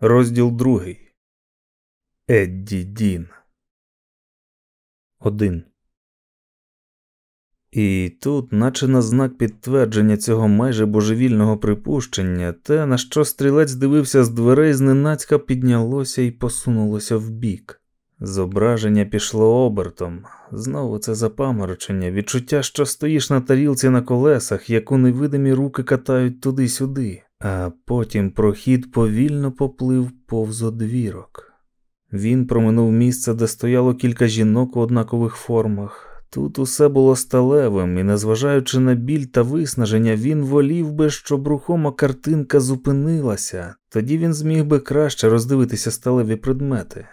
Розділ другий. Едді Дін. Один. І тут, наче на знак підтвердження цього майже божевільного припущення, те, на що стрілець дивився з дверей, зненацька піднялося і посунулося вбік. Зображення пішло обертом. Знову це запаморочення, відчуття, що стоїш на тарілці на колесах, яку невидимі руки катають туди-сюди, а потім прохід повільно поплив повз одвірок. Він проминув місце, де стояло кілька жінок у однакових формах. Тут усе було сталевим, і, незважаючи на біль та виснаження, він волів би, щоб рухома картинка зупинилася, тоді він зміг би краще роздивитися сталеві предмети.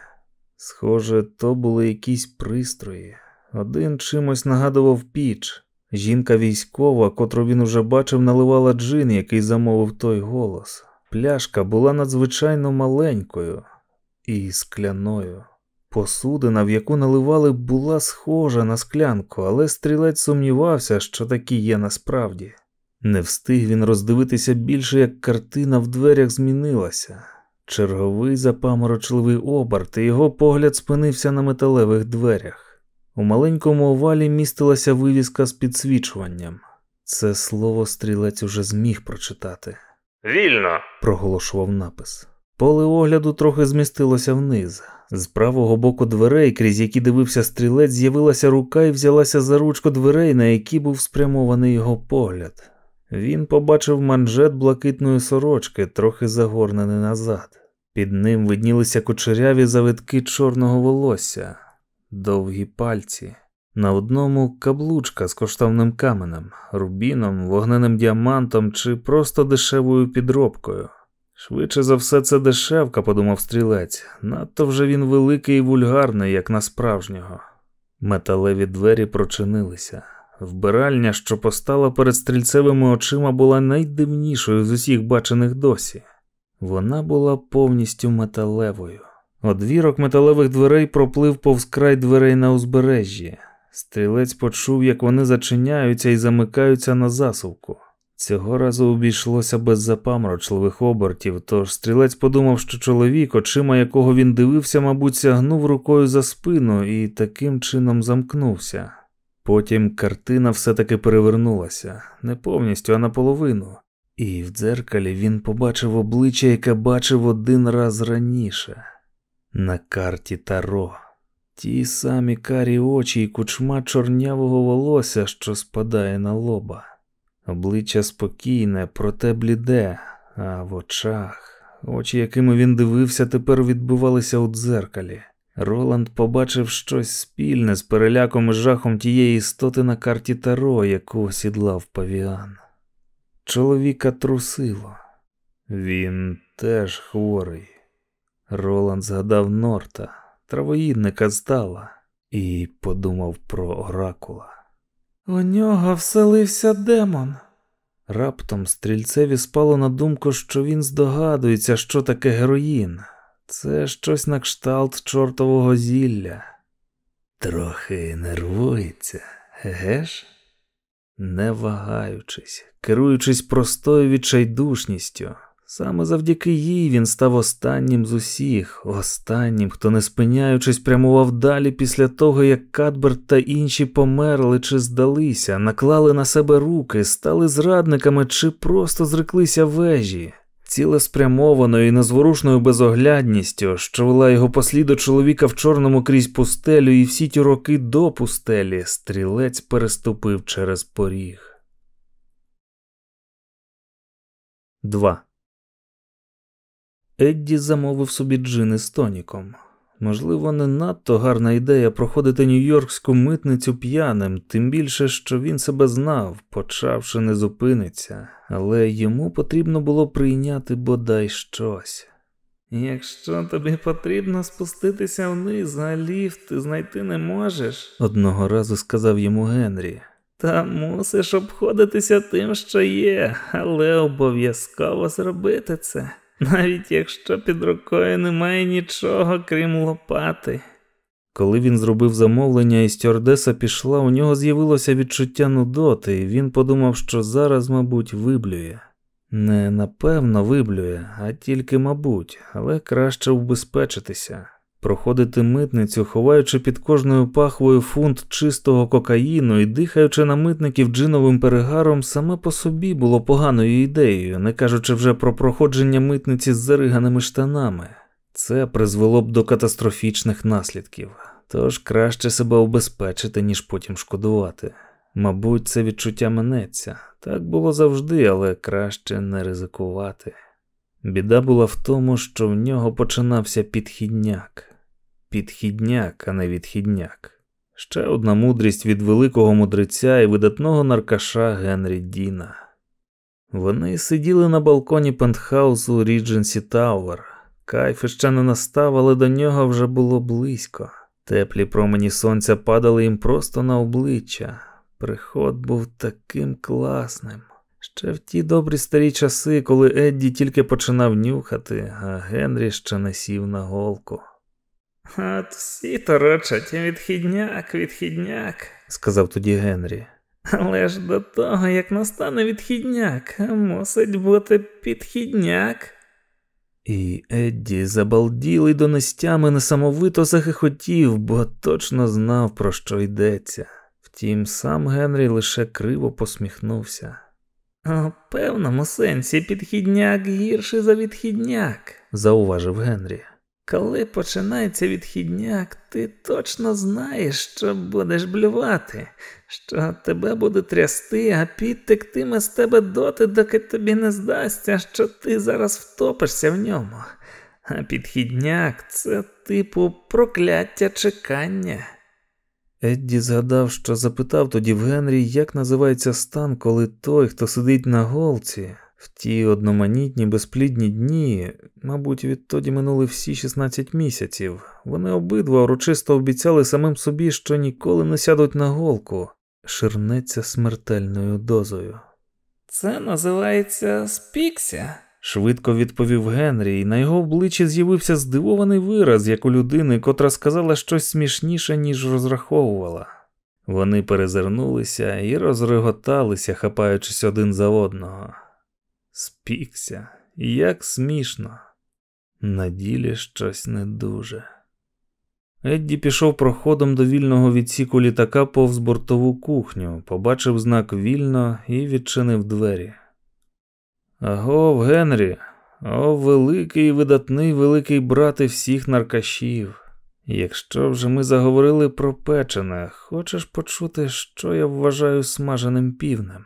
Схоже, то були якісь пристрої. Один чимось нагадував піч. Жінка військова, котру він уже бачив, наливала джин, який замовив той голос. Пляшка була надзвичайно маленькою і скляною. Посудина, в яку наливали, була схожа на склянку, але стрілець сумнівався, що такі є насправді. Не встиг він роздивитися більше, як картина в дверях змінилася. Черговий запаморочливий оберт, і його погляд спинився на металевих дверях. У маленькому овалі містилася вивіска з підсвічуванням. Це слово стрілець уже зміг прочитати. Вільно. проголошував напис. Поле огляду трохи змістилося вниз. З правого боку дверей, крізь які дивився стрілець, з'явилася рука і взялася за ручку дверей, на які був спрямований його погляд. Він побачив манжет блакитної сорочки, трохи загорнений назад. Під ним виднілися кучеряві завитки чорного волосся, довгі пальці. На одному каблучка з коштовним каменем, рубіном, вогненим діамантом чи просто дешевою підробкою. Швидше за все, це дешевка, подумав стрілець. Надто вже він великий і вульгарний, як на справжнього. Металеві двері прочинилися. Вбиральня, що постала перед стрільцевими очима, була найдивнішою з усіх бачених досі. Вона була повністю металевою. Одвірок металевих дверей проплив повз край дверей на узбережжі. Стрілець почув, як вони зачиняються і замикаються на засувку. Цього разу обійшлося без запаморочливих обертів, тож стрілець подумав, що чоловік, очима якого він дивився, мабуть, сягнув рукою за спину і таким чином замкнувся. Потім картина все-таки перевернулася, не повністю, а наполовину, і в дзеркалі він побачив обличчя, яке бачив один раз раніше на карті Таро. Ті самі карі очі і кучма чорнявого волосся, що спадає на лоба. Обличчя спокійне, проте бліде, а в очах, очі, якими він дивився, тепер відбувалися у дзеркалі. Роланд побачив щось спільне з переляком і жахом тієї істоти на карті Таро, яку осідлав павіан. Чоловіка трусило. Він теж хворий. Роланд згадав Норта, травоїдника здала, і подумав про оракула. У нього вселився демон. Раптом стрільцеві спало на думку, що він здогадується, що таке героїн. Це щось на кшталт чортового зілля. Трохи нервується, еге ж? Не вагаючись, керуючись простою відчайдушністю, Саме завдяки їй він став останнім з усіх, останнім, хто не спиняючись, прямував далі після того, як Кадберт та інші померли чи здалися, наклали на себе руки, стали зрадниками чи просто зреклися вежі. Цілеспрямованою і незворушною безоглядністю, що вела його послідо чоловіка в чорному крізь пустелю і всі ті роки до пустелі, стрілець переступив через поріг. 2. Едді замовив собі джини з тоніком. Можливо, не надто гарна ідея проходити нью-йоркську митницю п'яним, тим більше, що він себе знав, почавши не зупиниться, але йому потрібно було прийняти бодай щось. Якщо тобі потрібно спуститися вниз, а ліфт знайти не можеш, одного разу сказав йому Генрі. Та мусиш обходитися тим, що є, але обов'язково зробити це навіть якщо під рукою немає нічого, крім лопати. Коли він зробив замовлення і стюардеса пішла, у нього з'явилося відчуття нудоти, і він подумав, що зараз, мабуть, виблює. Не напевно виблює, а тільки, мабуть, але краще убезпечитися. Проходити митницю, ховаючи під кожною пахвою фунт чистого кокаїну і дихаючи на митників джиновим перегаром, саме по собі було поганою ідеєю, не кажучи вже про проходження митниці з зариганими штанами. Це призвело б до катастрофічних наслідків, тож краще себе убезпечити, ніж потім шкодувати. Мабуть, це відчуття минеться. Так було завжди, але краще не ризикувати. Біда була в тому, що в нього починався підхідняк. Підхідняк, а не відхідняк. Ще одна мудрість від великого мудреця і видатного наркаша Генрі Діна. Вони сиділи на балконі пентхаусу Рідженсі Тауер. Кайф ще не настав, але до нього вже було близько. Теплі промені сонця падали їм просто на обличчя. Приход був таким класним. Ще в ті добрі старі часи, коли Едді тільки починав нюхати, а Генрі ще не сів на голку. От всі торочать відхідняк, відхідняк, сказав тоді Генрі. Але ж до того, як настане відхідняк, мусить бути підхідняк. І Едді, забалділий до нестями, несамовито захихотів, бо точно знав, про що йдеться. Втім, сам Генрі лише криво посміхнувся. У певному сенсі підхідняк гірший за відхідняк, зауважив Генрі. Коли починається відхідняк, ти точно знаєш, що будеш блювати, що тебе буде трясти, а піт тектиме з тебе доти, доки тобі не здасться, що ти зараз втопишся в ньому. А підхідняк це типу прокляття чекання. Едді згадав, що запитав тоді в Генрі, як називається стан, коли той, хто сидить на голці, в ті одноманітні безплідні дні, мабуть, відтоді минули всі 16 місяців, вони обидва урочисто обіцяли самим собі, що ніколи не сядуть на голку, ширнеться смертельною дозою. Це називається спікся, швидко відповів Генрі, і на його обличчі з'явився здивований вираз, як у людини, котра сказала щось смішніше, ніж розраховувала. Вони перезирнулися і розреготалися, хапаючись один за одного. Спікся, як смішно. На ділі щось не дуже. Едді пішов проходом до вільного відсіку літака повз бортову кухню, побачив знак вільно і відчинив двері. Агов, Генрі, о, великий видатний великий брате всіх наркашів. Якщо вже ми заговорили про печене, хочеш почути, що я вважаю смаженим півнем?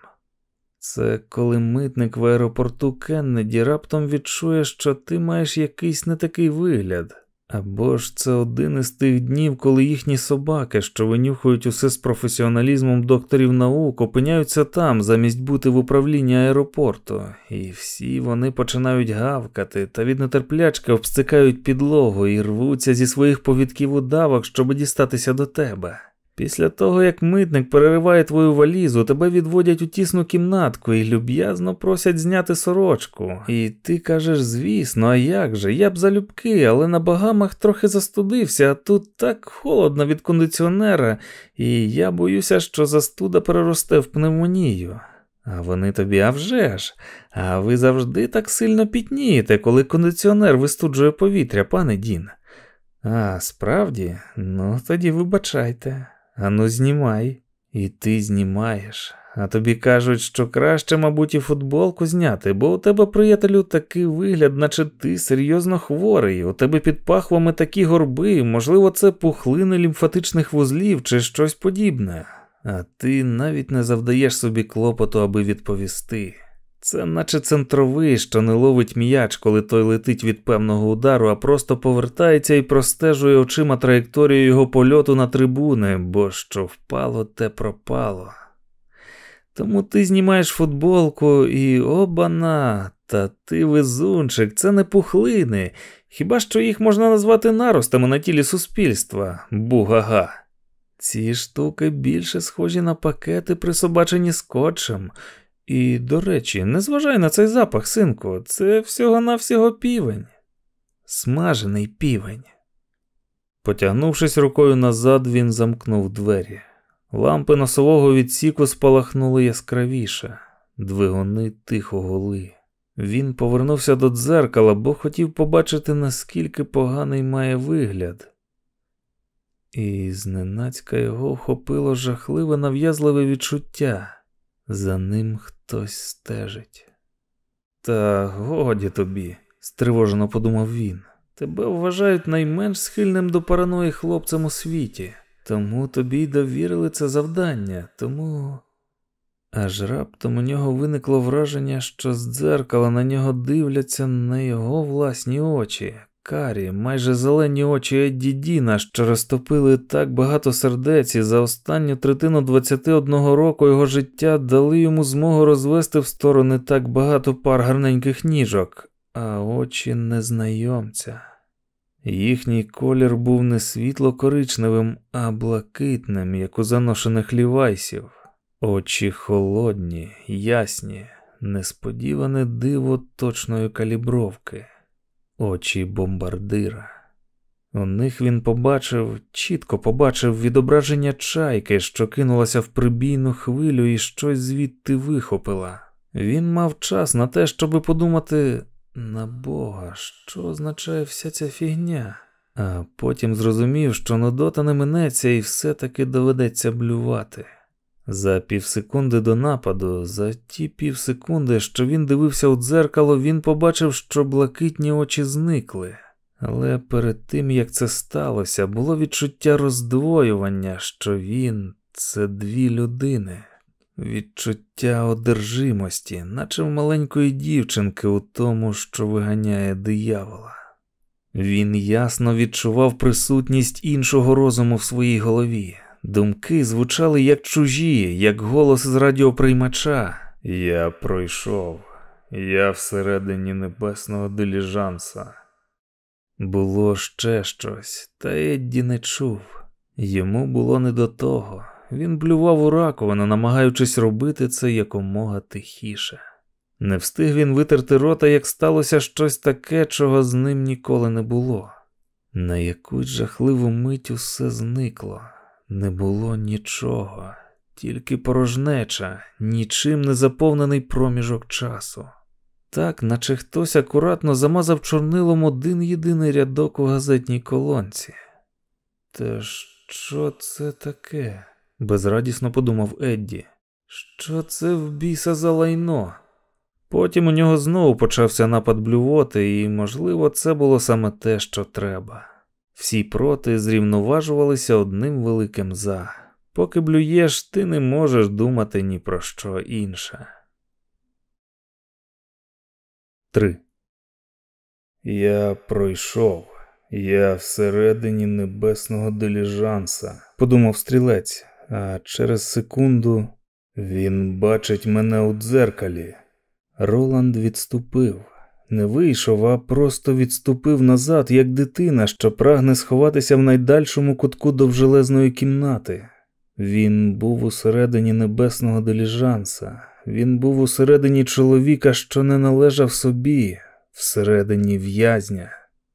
Це коли митник в аеропорту Кеннеді раптом відчує, що ти маєш якийсь не такий вигляд. Або ж це один із тих днів, коли їхні собаки, що винюхують усе з професіоналізмом докторів наук, опиняються там, замість бути в управлінні аеропорту, і всі вони починають гавкати та від нетерплячки обстикають підлогу і рвуться зі своїх повідків удавок, щоб дістатися до тебе. Після того, як митник перериває твою валізу, тебе відводять у тісну кімнатку і люб'язно просять зняти сорочку. І ти кажеш, звісно, а як же? Я б залюбки, але на багамах трохи застудився, а тут так холодно від кондиціонера, і я боюся, що застуда переросте в пневмонію. А вони тобі, а вже ж, а ви завжди так сильно пітнієте, коли кондиціонер вистуджує повітря, пане Дін. А, справді, ну тоді вибачайте. Ану, знімай. І ти знімаєш. А тобі кажуть, що краще, мабуть, і футболку зняти, бо у тебе, приятелю, такий вигляд, наче ти серйозно хворий, у тебе під пахвами такі горби, можливо, це пухлини лімфатичних вузлів чи щось подібне. А ти навіть не завдаєш собі клопоту, аби відповісти. Це наче центровий, що не ловить м'яч, коли той летить від певного удару, а просто повертається і простежує очима траєкторію його польоту на трибуни, бо що впало, те пропало. Тому ти знімаєш футболку і обана, та ти везунчик, це не пухлини. Хіба що їх можна назвати наростами на тілі суспільства, бугага. Ці штуки більше схожі на пакети, присобачені скотчем. І, до речі, не зважай на цей запах, синку, це всього-навсього півень, смажений півень. Потягнувшись рукою назад, він замкнув двері. Лампи носового відсіку спалахнули яскравіше, двигуни тихо гули. Він повернувся до дзеркала, бо хотів побачити, наскільки поганий має вигляд. І зненацька його охопило жахливе нав'язливе відчуття. За ним хтось стежить. Та годі тобі, стривожено подумав він. Тебе вважають найменш схильним до параної хлопцем у світі, тому тобі й довірили це завдання, тому. Аж раптом у нього виникло враження, що з дзеркала на нього дивляться не його власні очі, карі, майже зелені очі Едді Діна, що розтопили так багато сердець і за останню третину 21 року його життя дали йому змогу розвести в сторони так багато пар гарненьких ніжок, а очі незнайомця. Їхній колір був не світло коричневим, а блакитним, як у заношених лівайсів. Очі холодні, ясні, несподіване диво точної калібровки, очі бомбардира. У них він побачив, чітко побачив відображення чайки, що кинулася в прибійну хвилю і щось звідти вихопила. Він мав час на те, щоби подумати на Бога, що означає вся ця фігня, а потім зрозумів, що Нудота не минеться і все-таки доведеться блювати. За півсекунди до нападу, за ті півсекунди, що він дивився у дзеркало, він побачив, що блакитні очі зникли. Але перед тим як це сталося, було відчуття роздвоювання, що він це дві людини, відчуття одержимості, наче в маленької дівчинки у тому, що виганяє диявола. Він ясно відчував присутність іншого розуму в своїй голові. Думки звучали як чужі, як голос з радіоприймача. Я пройшов, я всередині небесного диліжанса. Було ще щось, та Едді не чув. Йому було не до того. Він блював у раковину, намагаючись робити це якомога тихіше. Не встиг він витерти рота, як сталося щось таке, чого з ним ніколи не було. На якусь жахливу мить усе зникло. Не було нічого, тільки порожнеча, нічим не заповнений проміжок часу. Так, наче хтось акуратно замазав чорнилом один єдиний рядок у газетній колонці. Та що це таке? безрадісно подумав Едді. Що це в біса за лайно? Потім у нього знову почався напад блювоти, і, можливо, це було саме те, що треба. Всі проти зрівноважувалися одним великим за. Поки блюєш, ти не можеш думати ні про що інше. 3. Я пройшов. Я всередині небесного диліжанса, подумав стрілець, а через секунду він бачить мене у дзеркалі. Роланд відступив не вийшов, а просто відступив назад, як дитина, що прагне сховатися в найдальшому кутку довжелезної кімнати. Він був усередині небесного диліжанса, він був усередині чоловіка, що не належав собі, всередині в'язня.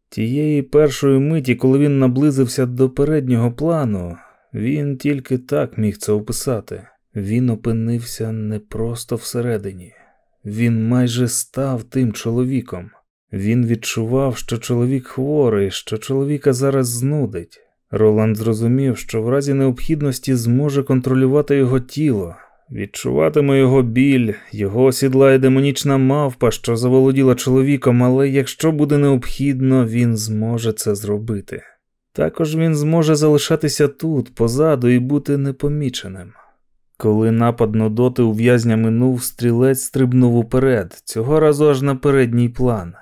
Тієї першої миті, коли він наблизився до переднього плану, він тільки так міг це описати. Він опинився не просто всередині. Він майже став тим чоловіком. Він відчував, що чоловік хворий, що чоловіка зараз знудить. Роланд зрозумів, що в разі необхідності зможе контролювати його тіло, відчуватиме його біль, його осідлає демонічна мавпа, що заволоділа чоловіком, але якщо буде необхідно, він зможе це зробити. Також він зможе залишатися тут, позаду, і бути непоміченим. Коли напад Нодоти у в'язня минув, стрілець стрибнув уперед, цього разу аж на передній план.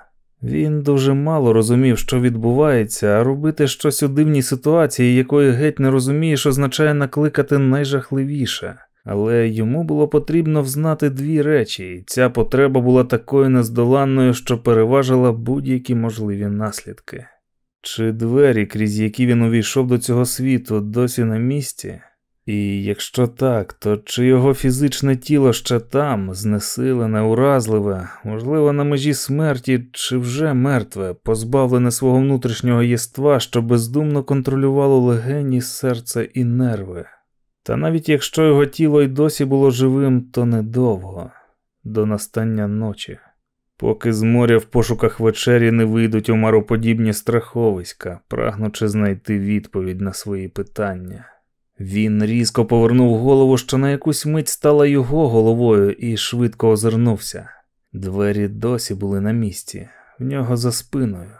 Він дуже мало розумів, що відбувається, а робити щось у дивній ситуації, якої геть не розумієш, означає накликати найжахливіше. Але йому було потрібно взнати дві речі, і ця потреба була такою нездоланною, що переважила будь-які можливі наслідки. Чи двері, крізь які він увійшов до цього світу, досі на місці? І якщо так, то чи його фізичне тіло ще там, знесилене, уразливе, можливо, на межі смерті, чи вже мертве, позбавлене свого внутрішнього єства, що бездумно контролювало легені, серце і нерви? Та навіть якщо його тіло й досі було живим, то недовго, до настання ночі. Поки з моря в пошуках вечері не вийдуть омароподібні страховиська, прагнучи знайти відповідь на свої питання. Він різко повернув голову, що на якусь мить стала його головою, і швидко озирнувся. Двері досі були на місці, в нього за спиною.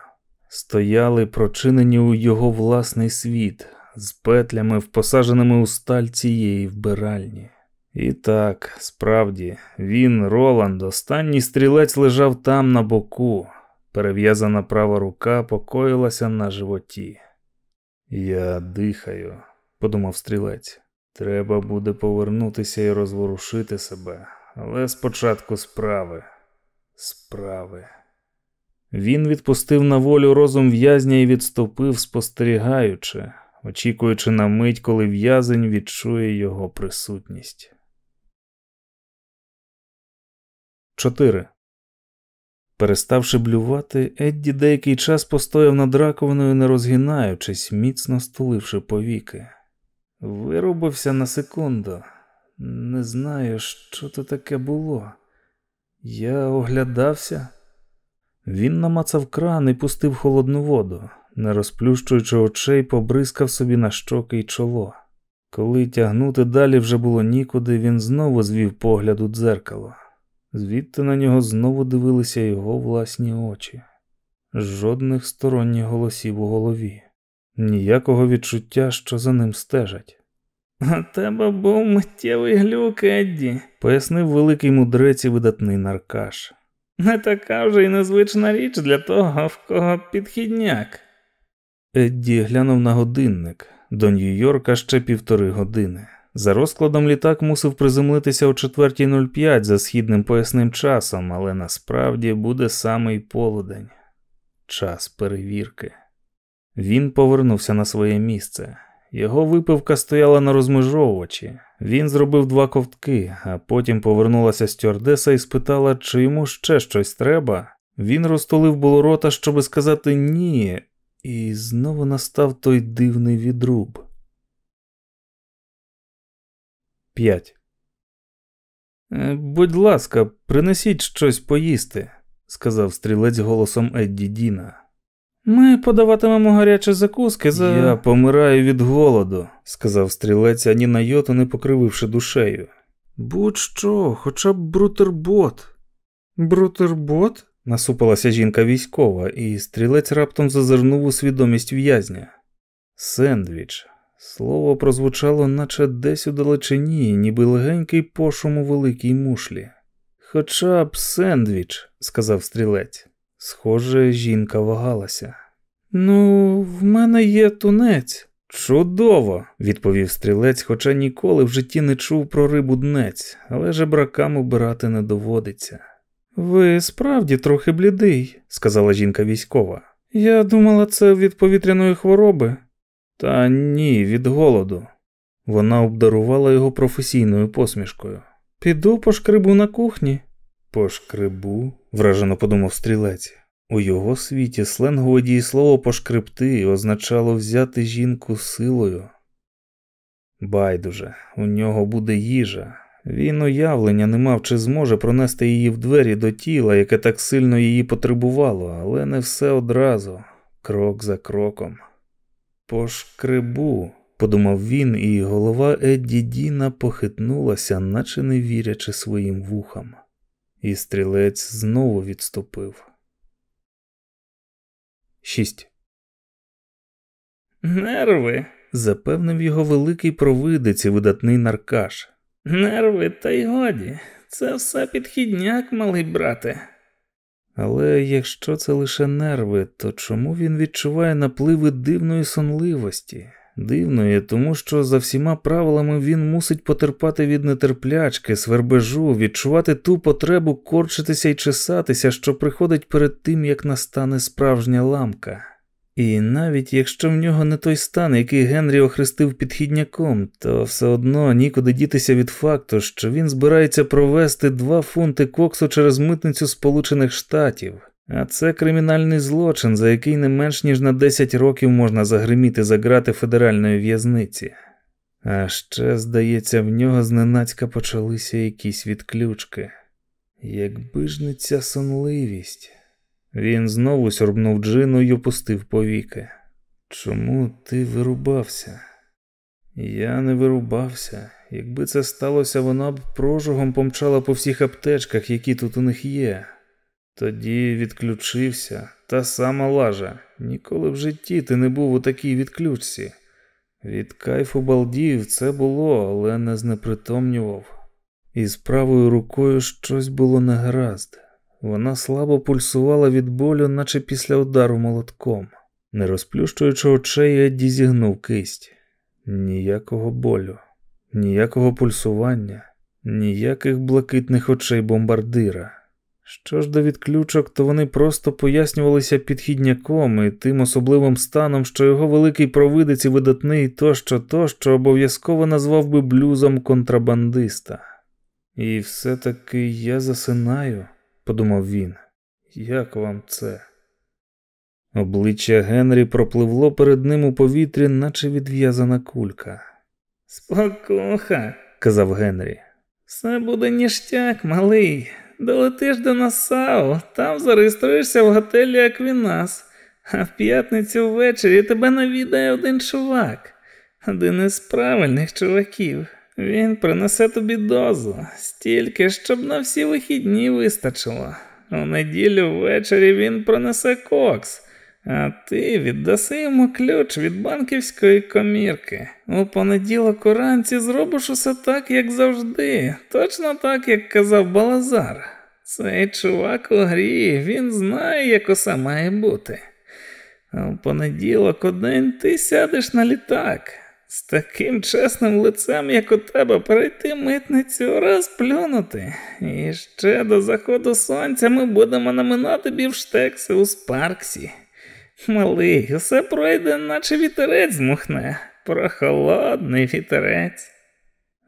Стояли прочинені у його власний світ, з петлями, посаженими у сталь цієї вбиральні. І так, справді, він, Роланд, останній стрілець лежав там на боку, перев'язана права рука покоїлася на животі. Я дихаю, подумав стрілець. Треба буде повернутися і розворушити себе, але спочатку справи, справи. Він відпустив на волю розум в'язня і відступив, спостерігаючи, очікуючи на мить, коли в'язень відчує його присутність. 4. Переставши блювати, Едді деякий час постояв над раковиною, не розгинаючись, міцно стуливши повіки. Вирубився на секунду. Не знаю, що то таке було. Я оглядався. Він намацав кран і пустив холодну воду, не розплющуючи очей, побризкав собі на щоки й чоло. Коли тягнути далі вже було нікуди, він знову звів погляд у дзеркало. Звідти на нього знову дивилися його власні очі, жодних сторонніх голосів у голові, ніякого відчуття, що за ним стежать. У тебе був миттєвий глюк, Едді», – пояснив великий мудрець і видатний наркаш. Не така вже й незвична річ для того, в кого підхідняк. Едді глянув на годинник до Нью-Йорка ще півтори години. За розкладом літак мусив приземлитися о 4.05 за східним поясним часом, але насправді буде самий полудень. Час перевірки. Він повернувся на своє місце. Його випивка стояла на розмежовувачі. Він зробив два ковтки, а потім повернулася стюардеса і спитала, чи йому ще щось треба. Він розтулив було рота, щоби сказати ні, і знову настав той дивний відруб. 5. «Е, будь ласка, принесіть щось поїсти, сказав стрілець голосом Едді Діна. Ми подаватимемо гарячі закуски за. Я помираю від голоду, сказав стрілець, ані на йоту не покрививши душею. Будь що, хоча б брутербот. Брутербот? насупилася жінка військова, і стрілець раптом зазирнув у свідомість в'язня. Сендвіч. Слово прозвучало, наче десь у далечині, ніби легенький пошум у великій мушлі. Хоча б сендвіч, сказав стрілець. Схоже, жінка вагалася. Ну, в мене є тунець. Чудово, відповів стрілець, хоча ніколи в житті не чув про рибу днець, але жебракам убирати не доводиться. Ви справді трохи блідий, сказала жінка військова. Я думала, це від повітряної хвороби. Та ні, від голоду. Вона обдарувала його професійною посмішкою. Піду по шкрибу на кухні. По шкрибу? вражено подумав стрілець. У його світі сленгове дієслово пошкребти означало взяти жінку силою. Байдуже, у нього буде їжа. Він уявлення не мав, чи зможе пронести її в двері до тіла, яке так сильно її потребувало, але не все одразу, крок за кроком. По шкребу, подумав він, і голова Едді Діна похитнулася, наче не вірячи своїм вухам. І стрілець знову відступив. 6. Нерви, запевнив його великий провидець і видатний наркаш. Нерви, та й годі. Це все підхідняк, малий брате. Але якщо це лише нерви, то чому він відчуває напливи дивної сонливості? Дивної, тому що за всіма правилами він мусить потерпати від нетерплячки, свербежу, відчувати ту потребу корчитися і чесатися, що приходить перед тим, як настане справжня ламка. І навіть якщо в нього не той стан, який Генрі охрестив підхідняком, то все одно нікуди дітися від факту, що він збирається провести два фунти коксу через митницю Сполучених Штатів, а це кримінальний злочин, за який не менш ніж на 10 років можна загриміти за грати федеральної в'язниці. А ще, здається, в нього зненацька почалися якісь відключки. Якби ж не ця сонливість. Він знову сьорбнув джину й опустив повіки. Чому ти вирубався? Я не вирубався. Якби це сталося, вона б прожогом помчала по всіх аптечках, які тут у них є. Тоді відключився, та сама лажа. Ніколи в житті ти не був у такій відключці. Від кайфу балдів це було, але не знепритомнював. І з правою рукою щось було негаразд. Вона слабо пульсувала від болю, наче після удару молотком. Не розплющуючи очей, Едді зігнув кисть. Ніякого болю, ніякого пульсування, ніяких блакитних очей бомбардира. Що ж до відключок, то вони просто пояснювалися підхідняком і тим особливим станом, що його великий провидець і видатний тощо тощо обов'язково назвав би блюзом контрабандиста. І все-таки я засинаю, подумав він. Як вам це? Обличчя Генрі пропливло перед ним у повітрі, наче відв'язана кулька. Спокуха, казав Генрі. Все буде ніштяк, малий. Долетиш до Насау, там зареєструєшся в готелі Аквінас, а в п'ятницю ввечері тебе навідає один чувак, один із правильних чуваків. Він принесе тобі дозу, стільки, щоб на всі вихідні вистачило. У неділю ввечері він принесе кокс, а ти віддаси йому ключ від банківської комірки. У понеділок уранці зробиш усе так, як завжди, точно так, як казав Балазар. Цей чувак у грі, він знає, як усе має бути. А у понеділок один ти сядеш на літак. З таким чесним лицем, як у тебе, перейти митницю, раз плюнути. І ще до заходу сонця ми будемо наминати бівштекси у Спарксі. Малий, усе пройде, наче вітерець змухне, прохолодний вітерець.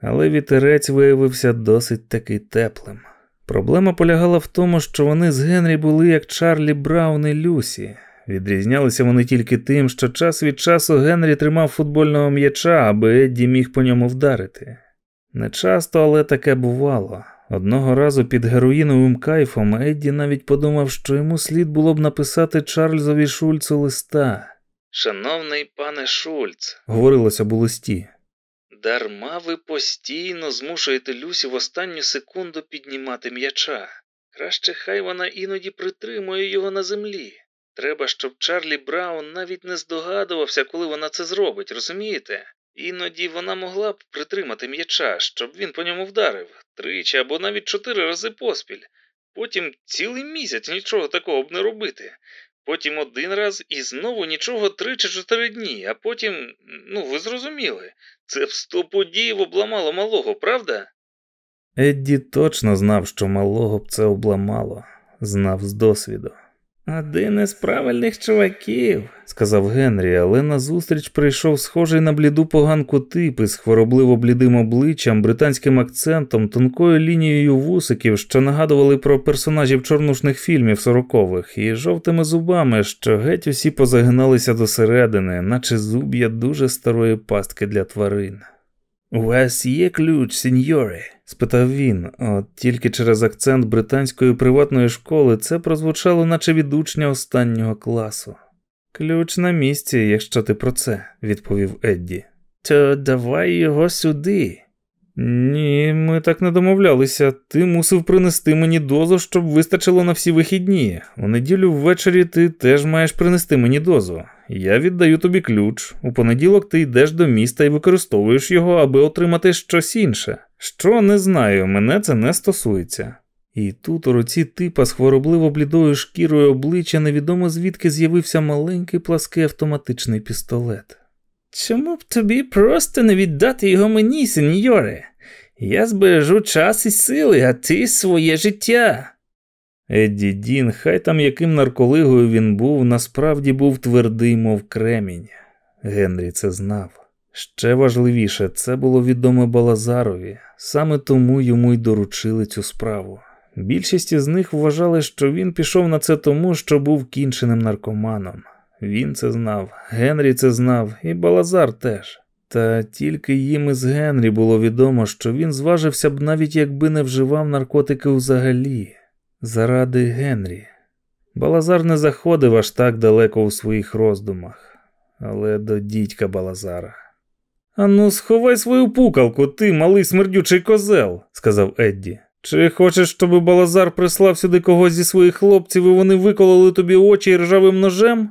Але вітерець виявився досить таки теплим. Проблема полягала в тому, що вони з Генрі були як Чарлі Браун і Люсі. Відрізнялися вони тільки тим, що час від часу Генрі тримав футбольного м'яча, аби Едді міг по ньому вдарити. Не часто, але таке бувало. Одного разу під героїновим кайфом Едді навіть подумав, що йому слід було б написати Чарльзові Шульцу листа. Шановний пане Шульц, говорилося б у листі. Дарма ви постійно змушуєте Люсі в останню секунду піднімати м'яча. Краще хай вона іноді притримує його на землі. Треба, щоб Чарлі Браун навіть не здогадувався, коли вона це зробить, розумієте? Іноді вона могла б притримати м'яча, щоб він по ньому вдарив тричі або навіть чотири рази поспіль. Потім цілий місяць нічого такого б не робити. Потім один раз і знову нічого три чи чотири дні, а потім, ну ви зрозуміли, це в сто подіїв обламало малого, правда? Едді точно знав, що малого б це обламало, знав з досвіду. Один із правильних чуваків, сказав Генрі, але назустріч прийшов схожий на бліду поганку тип із хворобливо блідим обличчям, британським акцентом, тонкою лінією вусиків, що нагадували про персонажів чорнушних фільмів сорокових, і жовтими зубами, що геть усі позагиналися досередини, наче зуб'я дуже старої пастки для тварин. У вас є ключ, сеньори? спитав він, от тільки через акцент британської приватної школи це прозвучало, наче від учня останнього класу. Ключ на місці, якщо ти про це, відповів Едді. То давай його сюди. Ні, ми так не домовлялися. Ти мусив принести мені дозу, щоб вистачило на всі вихідні. У неділю ввечері ти теж маєш принести мені дозу. Я віддаю тобі ключ. У понеділок ти йдеш до міста і використовуєш його, аби отримати щось інше. Що не знаю, мене це не стосується. І тут у руці типа з хворобливо блідою шкірою обличчя невідомо звідки з'явився маленький плаский автоматичний пістолет. Чому б тобі просто не віддати його мені, сеньоре? Я збережу час і сили, а ти своє життя. Едді Дін, хай там яким нарколигою він був, насправді був твердий, мов кремінь. Генрі це знав. Ще важливіше, це було відомо Балазарові, саме тому йому й доручили цю справу. Більшість із них вважали, що він пішов на це тому, що був кінченим наркоманом. Він це знав, Генрі це знав, і Балазар теж. Та тільки їм із Генрі було відомо, що він зважився б навіть якби не вживав наркотики взагалі, заради Генрі. Балазар не заходив аж так далеко у своїх роздумах, але до дідька Балазара. Ану, сховай свою пукалку, ти малий смердючий козел, сказав Едді. Чи хочеш, щоб Балазар прислав сюди когось зі своїх хлопців і вони викололи тобі очі ржавим ножем?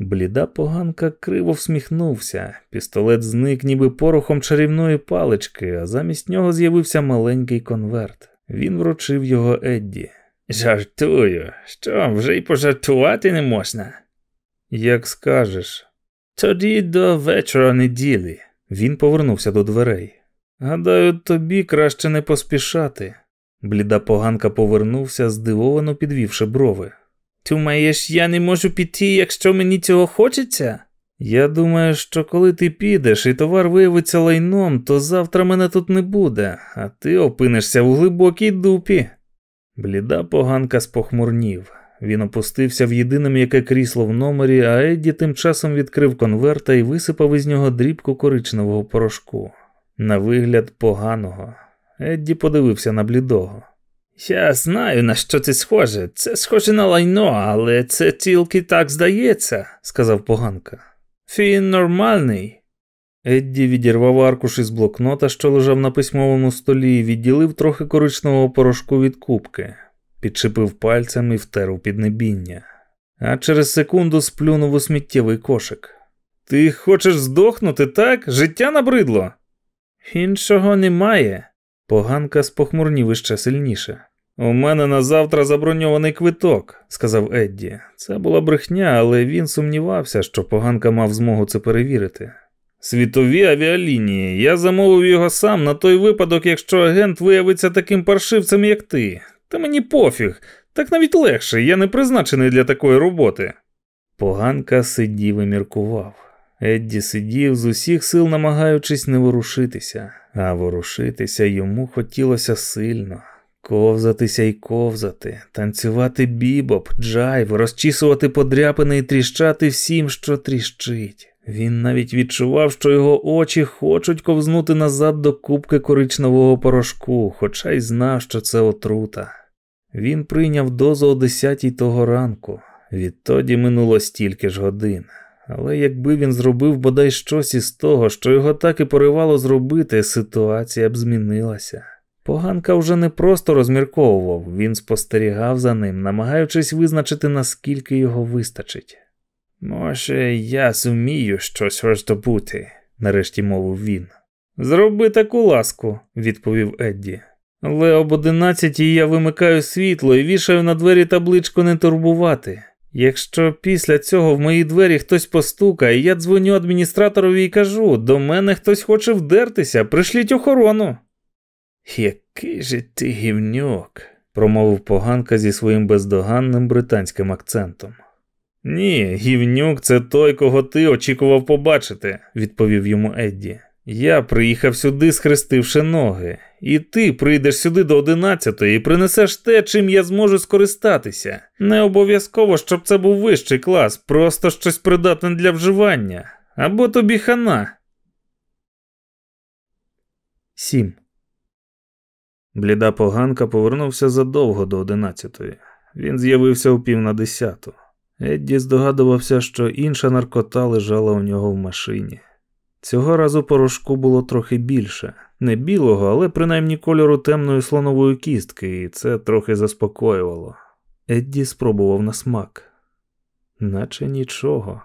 Бліда поганка криво всміхнувся. Пістолет зник, ніби порохом чарівної палички, а замість нього з'явився маленький конверт. Він вручив його Едді. Жартую, що вже й пожартувати не можна. Як скажеш. Тоді до вечора неділі. Він повернувся до дверей. Гадаю, тобі краще не поспішати. Бліда поганка повернувся, здивовано підвівши брови. Думаєш, я не можу піти, якщо мені цього хочеться? Я думаю, що коли ти підеш і товар виявиться лайном, то завтра мене тут не буде, а ти опинишся в глибокій дупі. Бліда поганка спохмурнів. Він опустився в єдине м'яке крісло в номері, а Едді тим часом відкрив конверта і висипав із нього дрібку коричневого порошку. На вигляд поганого. Едді подивився на блідого. Я знаю, на що це схоже. Це схоже на лайно, але це тільки так здається, сказав поганка. Він нормальний. Едді відірвав аркуш із блокнота, що лежав на письмовому столі, і відділив трохи коричневого порошку від кубки, підчепив пальцем і втер у піднебіння, а через секунду сплюнув у сміттєвий кошик. Ти хочеш здохнути, так? Життя набридло? Іншого немає. Поганка спохмурнів іще сильніше. У мене на завтра заброньований квиток, сказав Едді. Це була брехня, але він сумнівався, що поганка мав змогу це перевірити. Світові авіалінії. Я замовив його сам на той випадок, якщо агент виявиться таким паршивцем, як ти. Та мені пофіг, так навіть легше, я не призначений для такої роботи. Поганка сидів і міркував. Едді сидів з усіх сил, намагаючись не ворушитися, а ворушитися йому хотілося сильно. Ковзатися й ковзати, танцювати бібоп, джайв, розчісувати подряпини і тріщати всім, що тріщить. Він навіть відчував, що його очі хочуть ковзнути назад до кубки коричневого порошку, хоча й знав, що це отрута. Він прийняв дозу о десятій того ранку. Відтоді минуло стільки ж годин. Але якби він зробив бодай щось із того, що його так і поривало зробити, ситуація б змінилася. Поганка вже не просто розмірковував, він спостерігав за ним, намагаючись визначити, наскільки його вистачить. Може, я зумію щось роздобути, нарешті мовив він. Зроби таку ласку, відповів Едді. Але об одинадцятій я вимикаю світло і вішаю на двері табличку не турбувати. Якщо після цього в мої двері хтось постукає, я дзвоню адміністраторові і кажу: до мене хтось хоче вдертися, пришліть охорону. Який же ти гівнюк, промовив поганка зі своїм бездоганним британським акцентом. Ні, гівнюк це той, кого ти очікував побачити, відповів йому Едді. Я приїхав сюди, схрестивши ноги, і ти прийдеш сюди до одинадцятої і принесеш те, чим я зможу скористатися. Не обов'язково, щоб це був вищий клас, просто щось придатне для вживання. Або тобі хана. Сім. Бліда поганка повернувся задовго до одинадцятої. Він з'явився у пів на десяту. Едді здогадувався, що інша наркота лежала у нього в машині. Цього разу порошку було трохи більше, не білого, але принаймні кольору темної слонової кістки, і це трохи заспокоювало. Едді спробував на смак, наче нічого.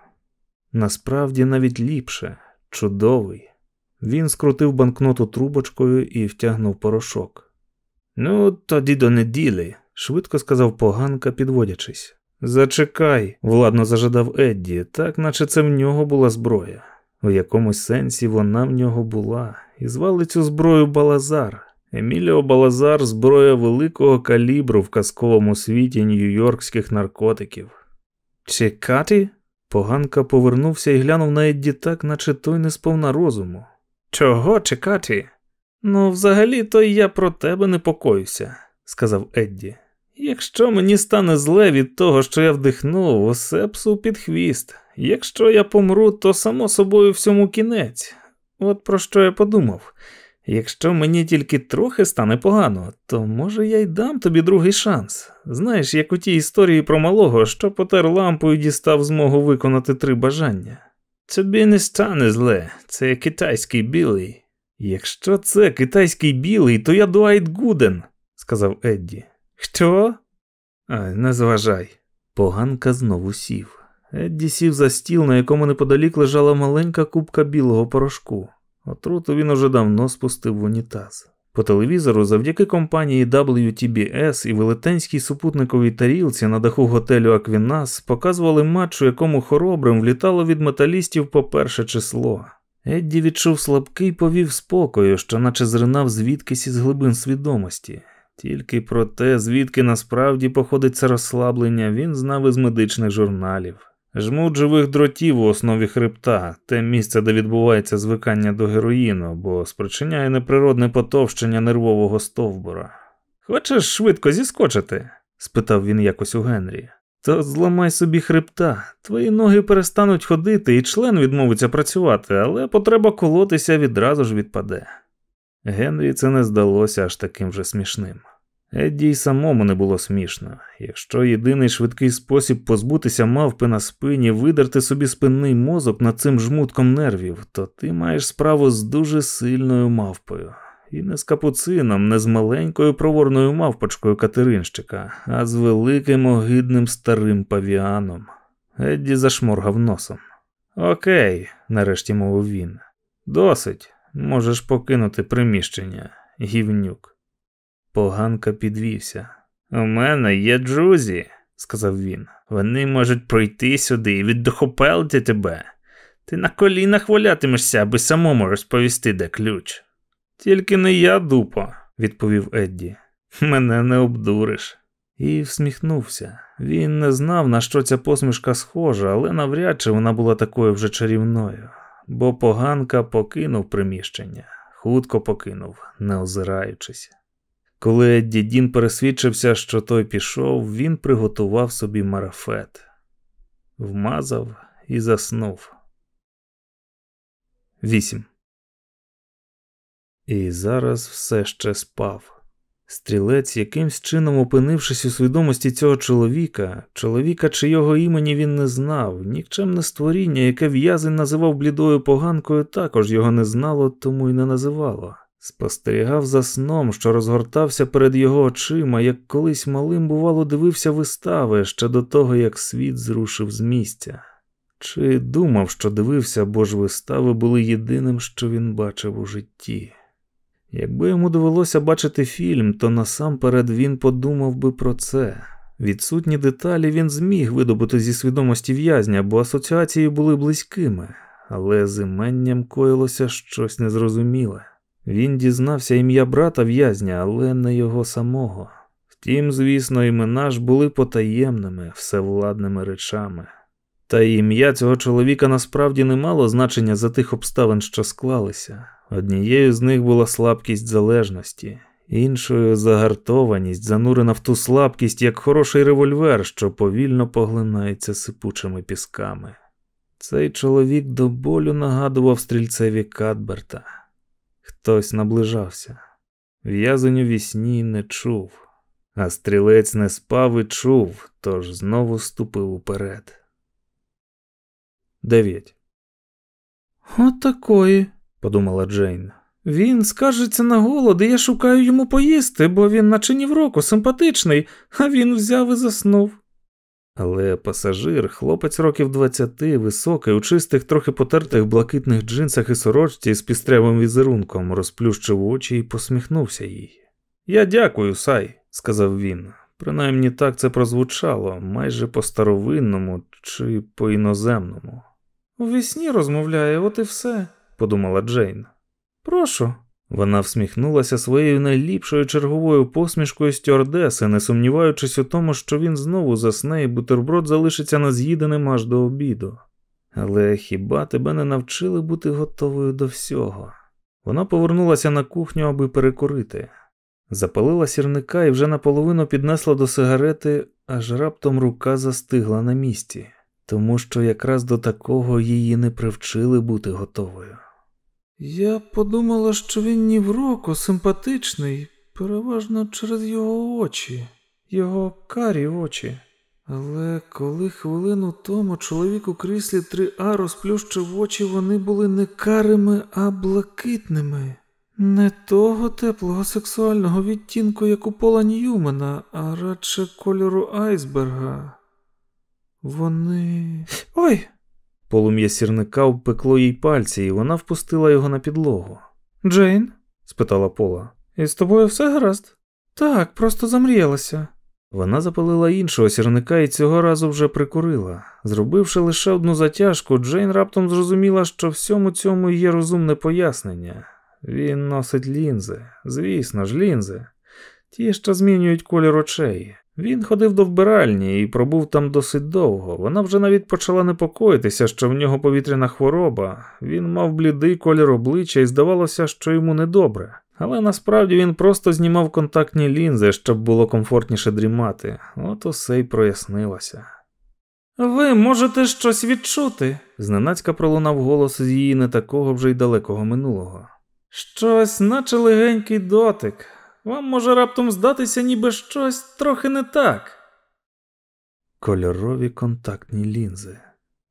Насправді навіть ліпше, чудовий. Він скрутив банкноту трубочкою і втягнув порошок. Ну, тоді до неділі, швидко сказав поганка, підводячись. Зачекай, владно зажадав Едді, так наче це в нього була зброя. У якомусь сенсі вона в нього була, і звали цю зброю Балазар. Еміліо Балазар зброя великого калібру в казковому світі нью-йоркських наркотиків. Чекати? Поганка повернувся і глянув на Едді так, наче той не сповна розуму. Чого чекати? Ну, взагалі то я про тебе непокоюся, сказав Едді. Якщо мені стане зле від того, що я вдихнув, усе псу під хвіст. Якщо я помру, то само собою всьому кінець. от про що я подумав. Якщо мені тільки трохи стане погано, то може я й дам тобі другий шанс. Знаєш, як у тій історії про малого, що потер лампу і дістав змогу виконати три бажання. Тобі не стане зле, це китайський білий. Якщо це китайський білий, то я Дуайт Гуден, сказав Едді. Що? Ай, не зважай. Поганка знову сів. Едді сів за стіл, на якому неподалік лежала маленька кубка білого порошку. Отруту він уже давно спустив в унітаз. По телевізору, завдяки компанії WTBS і велетенській супутниковій тарілці на даху готелю Аквінас показували матч, у якому хоробрим влітало від металістів по перше число. Едді відчув слабкий повів спокою, що наче зринав звідкись із глибин свідомості. Тільки про те, звідки насправді походить це розслаблення, він знав із медичних журналів. Жмут живих дротів у основі хребта, те місце, де відбувається звикання до героїну, бо спричиняє неприродне потовщення нервового стовбура. Хочеш швидко зіскочити? спитав він якось у Генрі. То зламай собі хребта, твої ноги перестануть ходити, і член відмовиться працювати, але потреба колотися відразу ж відпаде. Генрі це не здалося аж таким же смішним. Едді й самому не було смішно. Якщо єдиний швидкий спосіб позбутися мавпи на спині, видерти собі спинний мозок над цим жмутком нервів, то ти маєш справу з дуже сильною мавпою. І не з капуцином, не з маленькою проворною мавпочкою Катеринщика, а з великим огидним старим павіаном. Едді зашморгав носом. Окей, нарешті мовив він. Досить, можеш покинути приміщення, гівнюк. Поганка підвівся. У мене є друзі, сказав він. Вони можуть пройти сюди і віддохопелити тебе. Ти на колінах валятимешся, аби самому розповісти, де ключ. Тільки не я, дупо, відповів Едді. Мене не обдуриш. І всміхнувся. Він не знав, на що ця посмішка схожа, але навряд чи вона була такою вже чарівною, бо поганка покинув приміщення, хутко покинув, не озираючись. Коли дідін пересвідчився, що той пішов, він приготував собі марафет, вмазав і заснув. 8. І зараз все ще спав. Стрілець, якимсь чином опинившись у свідомості цього чоловіка, чоловіка, чийого імені він не знав, нікчемне створіння, яке в'язень називав блідою поганкою, також його не знало, тому й не називало. Спостерігав за сном, що розгортався перед його очима, як колись малим, бувало, дивився вистави ще до того, як світ зрушив з місця. Чи думав, що дивився, бо ж вистави були єдиним, що він бачив у житті. Якби йому довелося бачити фільм, то насамперед він подумав би про це. Відсутні деталі він зміг видобути зі свідомості в'язня, бо асоціації були близькими, але з іменням коїлося щось незрозуміле. Він дізнався ім'я брата в'язня, але не його самого. Втім, звісно, імена ж були потаємними, всевладними речами. Та ім'я цього чоловіка насправді не мало значення за тих обставин, що склалися. Однією з них була слабкість залежності, іншою загартованість, занурена в ту слабкість, як хороший револьвер, що повільно поглинається сипучими пісками. Цей чоловік до болю нагадував стрільцеві Кадберта. Хтось наближався. В'язень у вісні не чув, а стрілець не спав і чув, тож знову ступив уперед. Дев'ять. От такої, подумала Джейн. Він скаржиться на голод, і я шукаю йому поїсти, бо він, наче ні року, симпатичний, а він взяв і заснув. Але пасажир, хлопець років двадцяти, високий, у чистих, трохи потертих блакитних джинсах і сорочці з пістрявим візерунком, розплющив очі і посміхнувся їй. Я дякую, Сай, сказав він. Принаймні так це прозвучало, майже по старовинному чи по іноземному. У вісні розмовляє, от і все, подумала Джейн. Прошу. Вона всміхнулася своєю найліпшою черговою посмішкою стюардеси, не сумніваючись у тому, що він знову засне і бутерброд залишиться нез'їденим аж до обіду. Але хіба тебе не навчили бути готовою до всього? Вона повернулася на кухню, аби перекурити. Запалила сірника і вже наполовину піднесла до сигарети, аж раптом рука застигла на місці, тому що якраз до такого її не привчили бути готовою. Я подумала, що він ні в року симпатичний, переважно через його очі, його карі очі. Але коли хвилину тому чоловік у кріслі 3А розплющив очі, вони були не карими, а блакитними. Не того теплого сексуального відтінку, як у Пола Ньюмена, а радше кольору айсберга. Вони. Ой! Полум'я сірника впекло їй пальці, і вона впустила його на підлогу. Джейн? спитала Пола. Із тобою все гаразд? Так, просто замріялася. Вона запалила іншого сірника і цього разу вже прикурила. Зробивши лише одну затяжку, Джейн раптом зрозуміла, що всьому цьому є розумне пояснення. Він носить лінзи, звісно ж, лінзи, ті, що змінюють колір очей. Він ходив до вбиральні і пробув там досить довго. Вона вже навіть почала непокоїтися, що в нього повітряна хвороба. Він мав блідий колір обличчя і здавалося, що йому недобре. Але насправді він просто знімав контактні лінзи, щоб було комфортніше дрімати. От усе й прояснилося. Ви можете щось відчути, зненацька пролунав голос з її не такого вже й далекого минулого. Щось, наче легенький дотик. Вам може раптом здатися, ніби щось трохи не так. Кольорові контактні лінзи.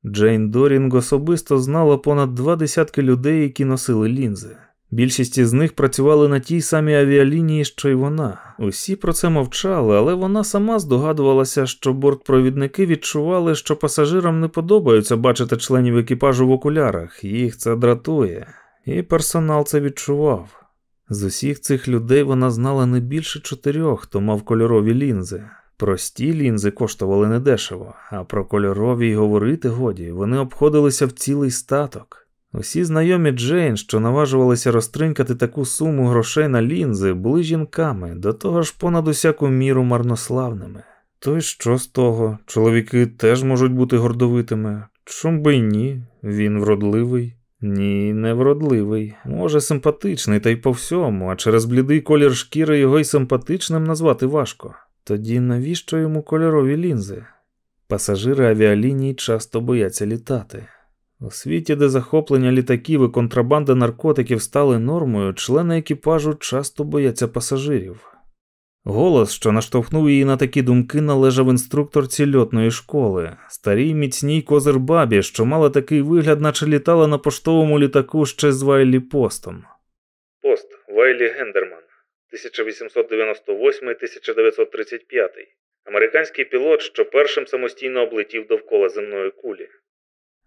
Джейн Дорінг особисто знала понад два десятки людей, які носили лінзи. Більшість із них працювали на тій самій авіалінії, що й вона. Усі про це мовчали, але вона сама здогадувалася, що бортпровідники відчували, що пасажирам не подобаються бачити членів екіпажу в окулярах, їх це дратує, і персонал це відчував. З усіх цих людей вона знала не більше чотирьох, хто мав кольорові лінзи. Прості лінзи коштували недешево, а про кольорові й говорити годі вони обходилися в цілий статок. Усі знайомі Джейн, що наважувалися розтринькати таку суму грошей на лінзи, були жінками, до того ж понад усяку міру марнославними. То й що з того? Чоловіки теж можуть бути гордовитими. Чом би й ні? Він вродливий. Ні, не вродливий. Може, симпатичний, та й по всьому, а через блідий колір шкіри його й симпатичним назвати важко. Тоді навіщо йому кольорові лінзи? Пасажири авіаліній часто бояться літати. У світі, де захоплення літаків і контрабанда наркотиків стали нормою, члени екіпажу часто бояться пасажирів. Голос, що наштовхнув її на такі думки, належав інструкторці льотної школи, старій міцній козир бабі, що мала такий вигляд, наче літала на поштовому літаку ще з Вайлі Постом. Пост Вайлі Гендерман, 1898-1935. Американський пілот, що першим самостійно облетів довкола земної кулі.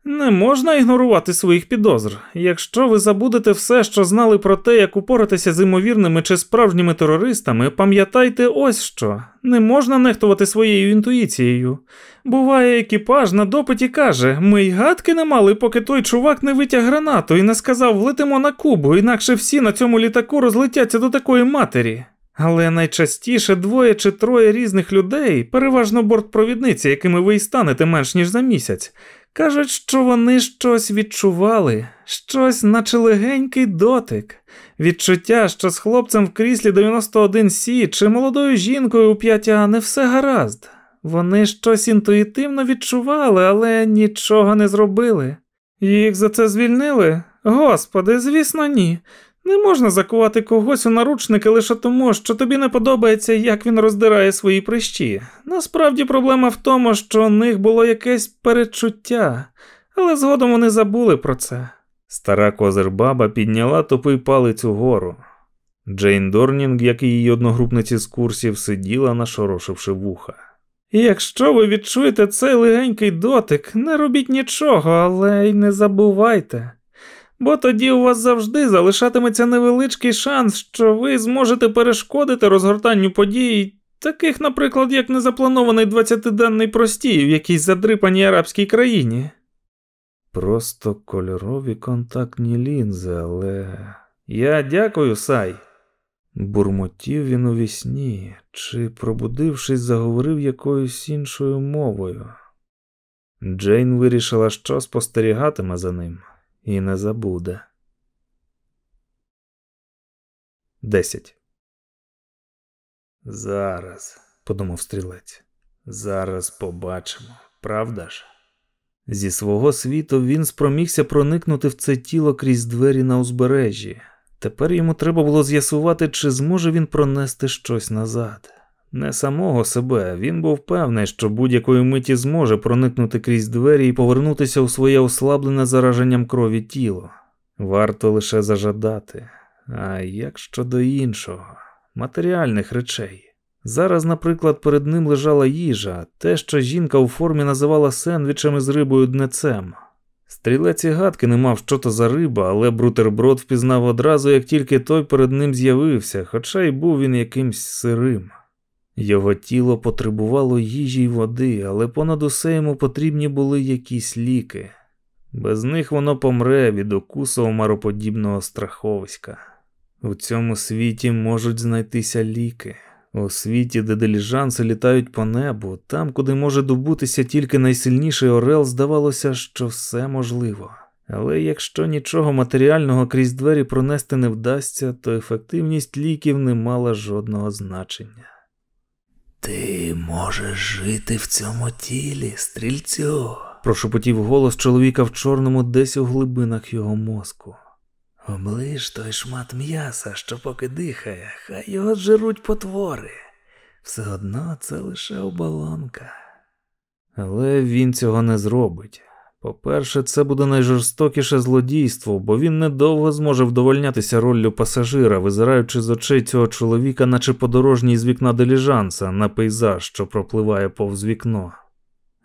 Не можна ігнорувати своїх підозр. Якщо ви забудете все, що знали про те, як упоратися з імовірними чи справжніми терористами, пам'ятайте ось що: не можна нехтувати своєю інтуїцією. Буває, екіпаж на допиті каже: ми й гадки не мали, поки той чувак не витяг гранату і не сказав влетимо на Кубу, інакше всі на цьому літаку розлетяться до такої матері. Але найчастіше двоє чи троє різних людей, переважно бортпровідниці, якими ви й станете менш ніж за місяць, Кажуть, що вони щось відчували, щось, наче легенький дотик, відчуття, що з хлопцем в кріслі 91 Сі чи молодою жінкою у 5А не все гаразд. Вони щось інтуїтивно відчували, але нічого не зробили. Їх за це звільнили? Господи, звісно, ні. Не можна закувати когось у наручники лише тому, що тобі не подобається, як він роздирає свої прищі. Насправді проблема в тому, що у них було якесь перечуття, але згодом вони забули про це. Стара козир-баба підняла тупий палець угору. Джейн Дорнінг, як і її одногрупниці з курсів, сиділа, нашорошивши вуха. Якщо ви відчуєте цей легенький дотик, не робіть нічого, але й не забувайте бо тоді у вас завжди залишатиметься невеличкий шанс, що ви зможете перешкодити розгортанню подій, таких, наприклад, як незапланований 20-денний простій в якійсь задрипаній арабській країні. Просто кольорові контактні лінзи, але. Я дякую, Сай. Бурмотів він у вісні, чи, пробудившись, заговорив якоюсь іншою мовою. Джейн вирішила, що спостерігатиме за ним і не забуде. 10. Зараз, подумав стрілець. Зараз побачимо, правда ж? Зі свого світу він спромігся проникнути в це тіло крізь двері на узбережжі. Тепер йому треба було з'ясувати, чи зможе він пронести щось назад. Не самого себе, він був певний, що будь-якої миті зможе проникнути крізь двері і повернутися у своє ослаблене зараженням крові тіло. Варто лише зажадати. А як щодо іншого, матеріальних речей. Зараз, наприклад, перед ним лежала їжа, те, що жінка у формі називала сендвічем із рибою днецем. Стрілець і гадки не мав, що то за риба, але брутерброд впізнав одразу, як тільки той перед ним з'явився, хоча й був він якимсь сирим. Його тіло потребувало їжі й води, але понад усе йому потрібні були якісь ліки. Без них воно помре від укусу омароподібного страховиська. У цьому світі можуть знайтися ліки. У світі, де диліжанси літають по небу, там, куди може добутися тільки найсильніший орел, здавалося, що все можливо. Але якщо нічого матеріального крізь двері пронести не вдасться, то ефективність ліків не мала жодного значення. Ти можеш жити в цьому тілі, стрільцю, прошепотів голос чоловіка в чорному десь у глибинах його мозку. Оближ той шмат м'яса, що поки дихає, хай його жируть потвори. Все одно це лише оболонка. Але він цього не зробить. По-перше, це буде найжорстокіше злодійство, бо він недовго зможе вдовольнятися роллю пасажира, визираючи з очей цього чоловіка, наче подорожній з вікна деліжанса на пейзаж, що пропливає повз вікно.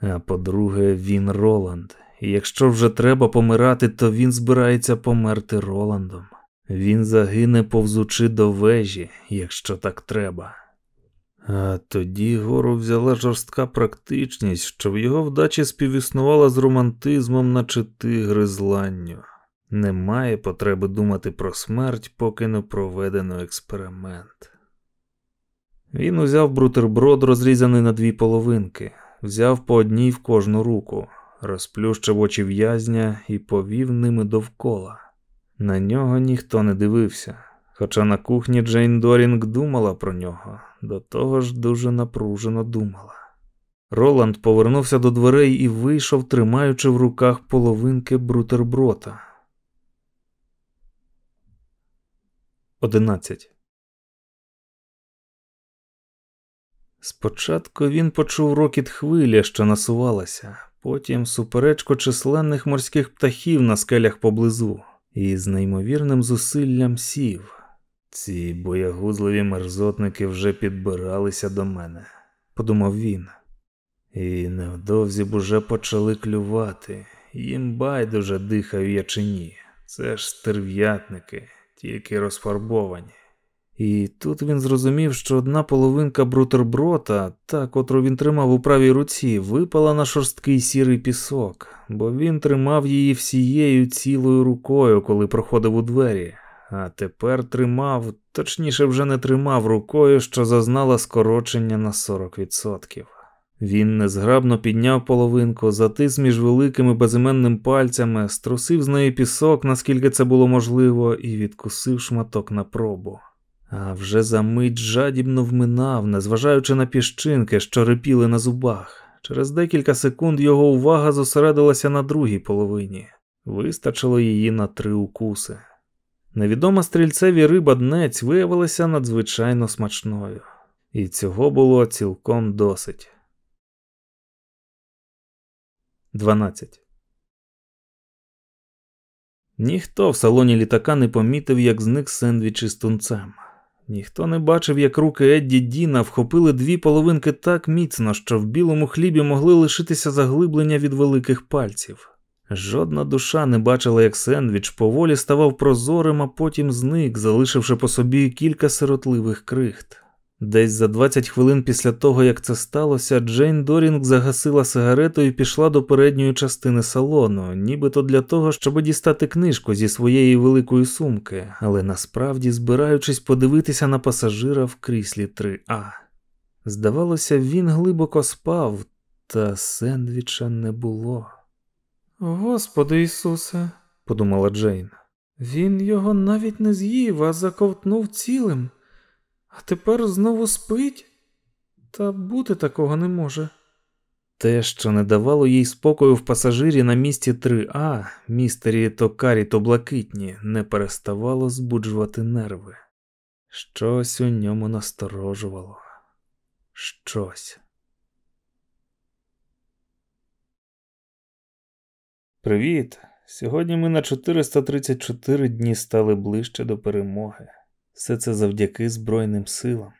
А по-друге, він Роланд, і якщо вже треба помирати, то він збирається померти Роландом. Він загине повзучи до вежі, якщо так треба. А тоді гору взяла жорстка практичність, що в його вдачі співіснувала з романтизмом, наче тигри з ланню. Немає потреби думати про смерть, поки не проведено експеримент. Він узяв бутерброд, розрізаний на дві половинки, взяв по одній в кожну руку, розплющив очі в'язня і повів ними довкола. На нього ніхто не дивився. Хоча на кухні Джейн Дорінг думала про нього, до того ж дуже напружено думала. Роланд повернувся до дверей і вийшов, тримаючи в руках половинки брутерброта. Одинадцять. Спочатку він почув рокіт хвилі, що насувалася, потім суперечку численних морських птахів на скелях поблизу, і з неймовірним зусиллям сів. Ці боягузливі мерзотники вже підбиралися до мене, подумав він. І невдовзі б уже почали клювати. Їм байдуже дихаю я чи ні. Це ж стерв'ятники, тільки розфарбовані. І тут він зрозумів, що одна половинка брутерброта, та, котру він тримав у правій руці, випала на шорсткий сірий пісок, бо він тримав її всією цілою рукою, коли проходив у двері, а тепер тримав, точніше, вже не тримав рукою, що зазнала скорочення на 40%. Він незграбно підняв половинку, затис між великими безіменним пальцями, струсив з неї пісок, наскільки це було можливо, і відкусив шматок на пробу. А вже за мить жадібно вминав, незважаючи на піщинки, що рипіли на зубах. Через декілька секунд його увага зосередилася на другій половині. Вистачило її на три укуси. Невідома стрільцеві риба днець виявилася надзвичайно смачною, і цього було цілком досить. 12. Ніхто в салоні літака не помітив, як зник сендвіч із тунцем. Ніхто не бачив, як руки Едді Діна вхопили дві половинки так міцно, що в білому хлібі могли лишитися заглиблення від великих пальців. Жодна душа не бачила, як сендвіч поволі ставав прозорим, а потім зник, залишивши по собі кілька сиротливих крихт. Десь за 20 хвилин після того, як це сталося, Джейн Дорінг загасила сигарету і пішла до передньої частини салону, нібито для того, щоб дістати книжку зі своєї великої сумки, але насправді збираючись подивитися на пасажира в кріслі 3А. Здавалося, він глибоко спав, та сендвіча не було. Господи Ісусе, подумала Джейн, він його навіть не з'їв, а заковтнув цілим, а тепер знову спить? Та бути такого не може. Те, що не давало їй спокою в пасажирі на місці 3А, містері то карі, то блакитні, не переставало збуджувати нерви. Щось у ньому насторожувало. Щось. Привіт. Сьогодні ми на 434 дні стали ближче до перемоги. Все це завдяки Збройним силам.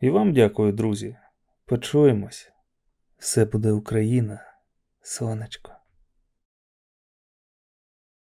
І вам дякую, друзі. Почуємось. Все буде Україна, сонечко.